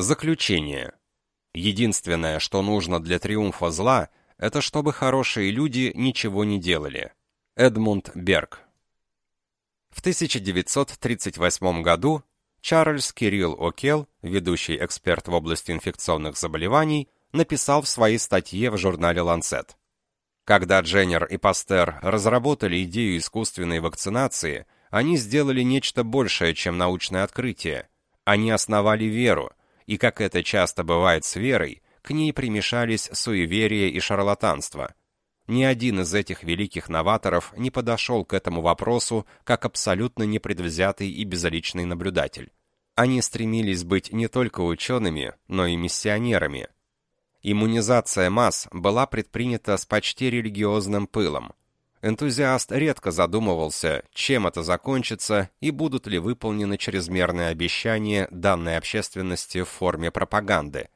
Заключение. Единственное, что нужно для триумфа зла, это чтобы хорошие люди ничего не делали. Эдмунд Берг. В 1938 году Чарльз Кирилл О'Келл, ведущий эксперт в области инфекционных заболеваний, написал в своей статье в журнале Lancet. Когда Дженнер и Пастер разработали идею искусственной вакцинации, они сделали нечто большее, чем научное открытие. Они основали веру, и, как это часто бывает с верой, к ней примешались суеверие и шарлатанство. Ни один из этих великих новаторов не подошел к этому вопросу как абсолютно непредвзятый и безличный наблюдатель. Они стремились быть не только учеными, но и миссионерами. Иммунизация масс была предпринята с почти религиозным пылом. Энтузиаст редко задумывался, чем это закончится и будут ли выполнены чрезмерные обещания данной общественности в форме пропаганды.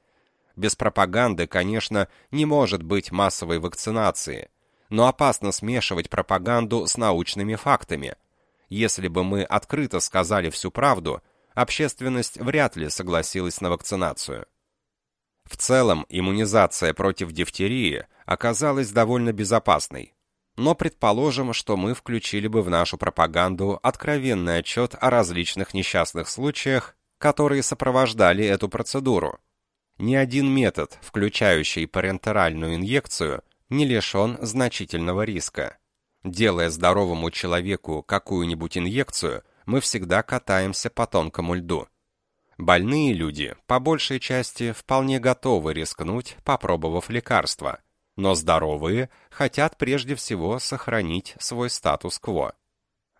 Без пропаганды, конечно, не может быть массовой вакцинации, но опасно смешивать пропаганду с научными фактами. Если бы мы открыто сказали всю правду, общественность вряд ли согласилась на вакцинацию. В целом, иммунизация против дифтерии оказалась довольно безопасной, но предположим, что мы включили бы в нашу пропаганду откровенный отчет о различных несчастных случаях, которые сопровождали эту процедуру. Ни один метод, включающий парентеральную инъекцию, не лишен значительного риска. Делая здоровому человеку какую-нибудь инъекцию, мы всегда катаемся по тонкому льду. Больные люди, по большей части, вполне готовы рискнуть, попробовав лекарство – но здоровые хотят прежде всего сохранить свой статус-кво.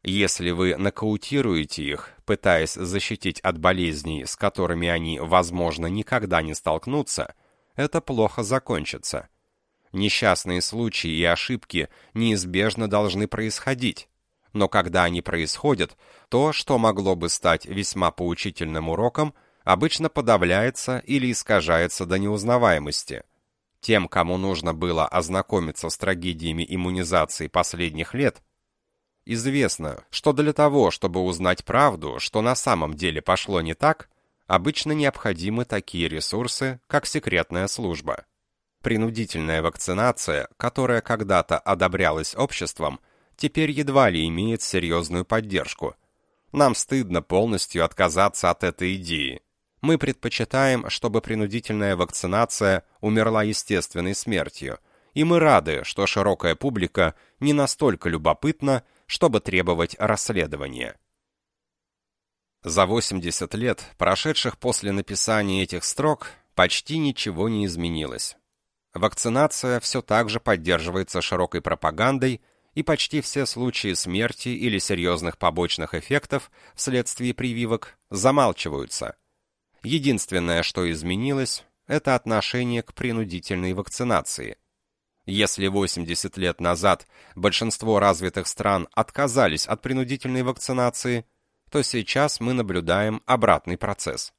Если вы нокаутируете их, пытаясь защитить от болезней, с которыми они, возможно, никогда не столкнутся, это плохо закончится. Несчастные случаи и ошибки неизбежно должны происходить, но когда они происходят, то, что могло бы стать весьма поучительным уроком, обычно подавляется или искажается до неузнаваемости – тем, кому нужно было ознакомиться с трагедиями иммунизации последних лет, известно, что для того, чтобы узнать правду, что на самом деле пошло не так, обычно необходимы такие ресурсы, как секретная служба. Принудительная вакцинация, которая когда-то одобрялась обществом, теперь едва ли имеет серьезную поддержку. Нам стыдно полностью отказаться от этой идеи. Мы предпочитаем, чтобы принудительная вакцинация умерла естественной смертью, и мы рады, что широкая публика не настолько любопытна, чтобы требовать расследования. За 80 лет, прошедших после написания этих строк, почти ничего не изменилось. Вакцинация все так же поддерживается широкой пропагандой, и почти все случаи смерти или серьезных побочных эффектов вследствие прививок замалчиваются – Единственное, что изменилось, это отношение к принудительной вакцинации. Если 80 лет назад большинство развитых стран отказались от принудительной вакцинации, то сейчас мы наблюдаем обратный процесс.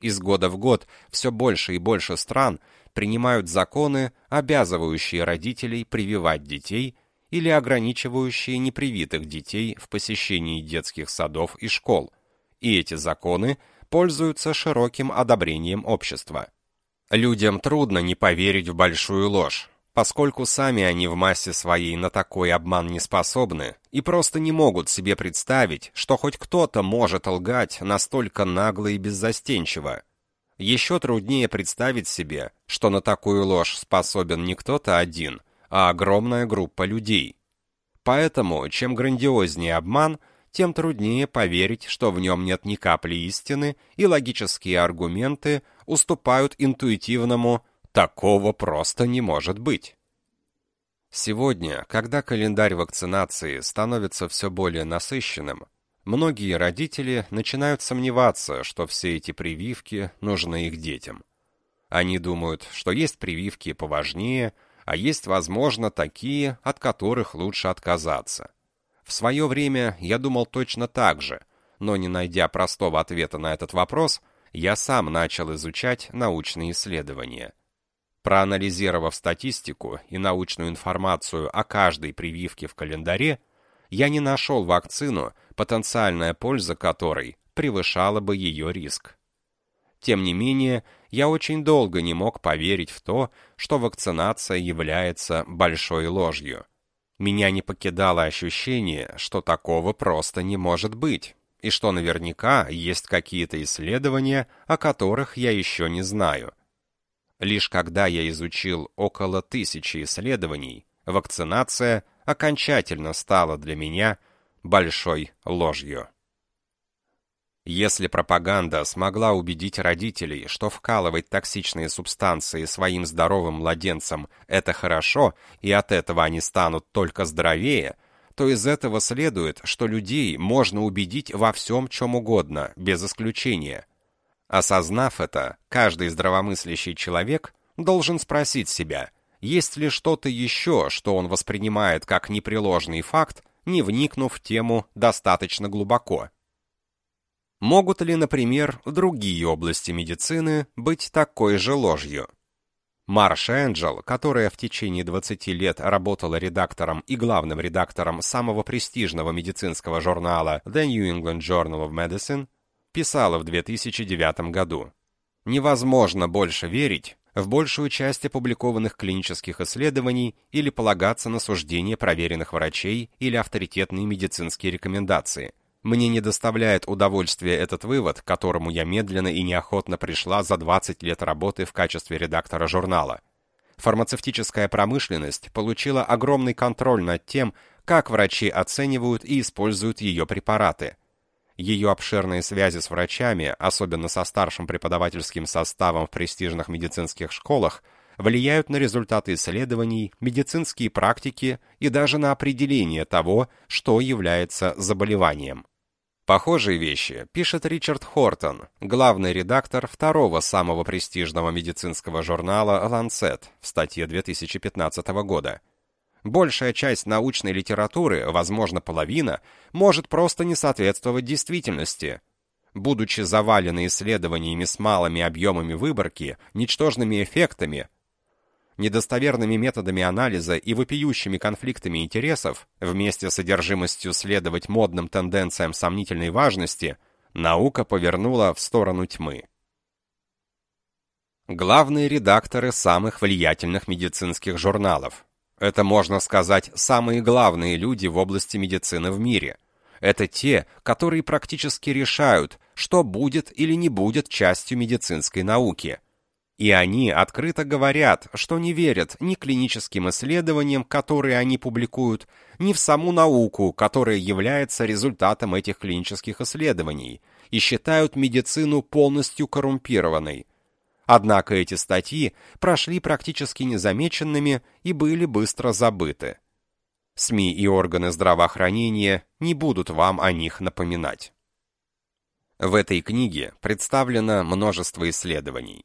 Из года в год все больше и больше стран принимают законы, обязывающие родителей прививать детей или ограничивающие непривитых детей в посещении детских садов и школ. И эти законы – пользуются широким одобрением общества. Людям трудно не поверить в большую ложь, поскольку сами они в массе своей на такой обман не способны и просто не могут себе представить, что хоть кто-то может лгать настолько нагло и беззастенчиво. Еще труднее представить себе, что на такую ложь способен не кто-то один, а огромная группа людей. Поэтому, чем грандиознее обман – тем труднее поверить, что в нем нет ни капли истины, и логические аргументы уступают интуитивному «такого просто не может быть». Сегодня, когда календарь вакцинации становится все более насыщенным, многие родители начинают сомневаться, что все эти прививки нужны их детям. Они думают, что есть прививки поважнее, а есть, возможно, такие, от которых лучше отказаться. В свое время я думал точно так же, но не найдя простого ответа на этот вопрос, я сам начал изучать научные исследования. Проанализировав статистику и научную информацию о каждой прививке в календаре, я не нашел вакцину, потенциальная польза которой превышала бы ее риск. Тем не менее, я очень долго не мог поверить в то, что вакцинация является большой ложью. Меня не покидало ощущение, что такого просто не может быть, и что наверняка есть какие-то исследования, о которых я еще не знаю. Лишь когда я изучил около тысячи исследований, вакцинация окончательно стала для меня большой ложью. Если пропаганда смогла убедить родителей, что вкалывать токсичные субстанции своим здоровым младенцам – это хорошо, и от этого они станут только здоровее, то из этого следует, что людей можно убедить во всем, чем угодно, без исключения. Осознав это, каждый здравомыслящий человек должен спросить себя, есть ли что-то еще, что он воспринимает как непреложный факт, не вникнув в тему достаточно глубоко. Могут ли, например, другие области медицины быть такой же ложью? Марш Энджел, которая в течение 20 лет работала редактором и главным редактором самого престижного медицинского журнала The New England Journal of Medicine, писала в 2009 году. Невозможно больше верить в большую часть опубликованных клинических исследований или полагаться на суждения проверенных врачей или авторитетные медицинские рекомендации – мне не доставляет удовольствия этот вывод, к которому я медленно и неохотно пришла за 20 лет работы в качестве редактора журнала. Фармацевтическая промышленность получила огромный контроль над тем, как врачи оценивают и используют ее препараты. Ее обширные связи с врачами, особенно со старшим преподавательским составом в престижных медицинских школах, влияют на результаты исследований, медицинские практики и даже на определение того, что является заболеванием. Похожие вещи пишет Ричард Хортон, главный редактор второго самого престижного медицинского журнала Lancet в статье 2015 года. Большая часть научной литературы, возможно, половина, может просто не соответствовать действительности. Будучи завалены исследованиями с малыми объемами выборки, ничтожными эффектами, недостоверными методами анализа и вопиющими конфликтами интересов, вместе с содержимостью следовать модным тенденциям сомнительной важности, наука повернула в сторону тьмы. Главные редакторы самых влиятельных медицинских журналов. Это, можно сказать, самые главные люди в области медицины в мире. Это те, которые практически решают, что будет или не будет частью медицинской науки – и они открыто говорят, что не верят ни клиническим исследованиям, которые они публикуют, ни в саму науку, которая является результатом этих клинических исследований, и считают медицину полностью коррумпированной. Однако эти статьи прошли практически незамеченными и были быстро забыты. СМИ и органы здравоохранения не будут вам о них напоминать. В этой книге представлено множество исследований.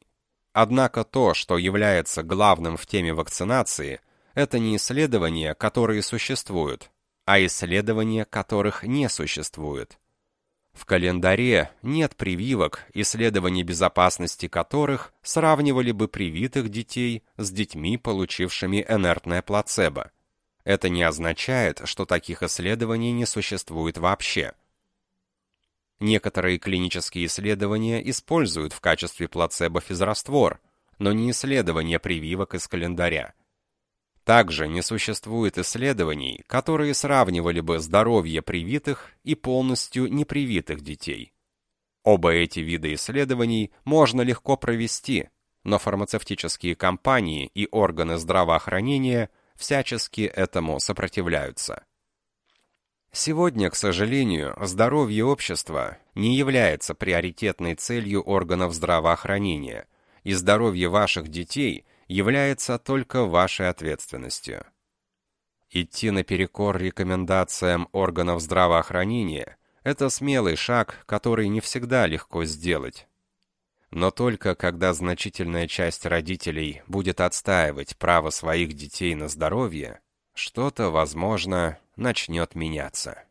Однако то, что является главным в теме вакцинации, это не исследования, которые существуют, а исследования, которых не существует. В календаре нет прививок, исследований безопасности которых сравнивали бы привитых детей с детьми, получившими инертное плацебо. Это не означает, что таких исследований не существует вообще. Некоторые клинические исследования используют в качестве плацебо физраствор, но не исследования прививок из календаря. Также не существует исследований, которые сравнивали бы здоровье привитых и полностью непривитых детей. Оба эти вида исследований можно легко провести, но фармацевтические компании и органы здравоохранения всячески этому сопротивляются. Сегодня, к сожалению, здоровье общества не является приоритетной целью органов здравоохранения, и здоровье ваших детей является только вашей ответственностью. Идти наперекор рекомендациям органов здравоохранения – это смелый шаг, который не всегда легко сделать. Но только когда значительная часть родителей будет отстаивать право своих детей на здоровье, что-то, возможно, начнет меняться.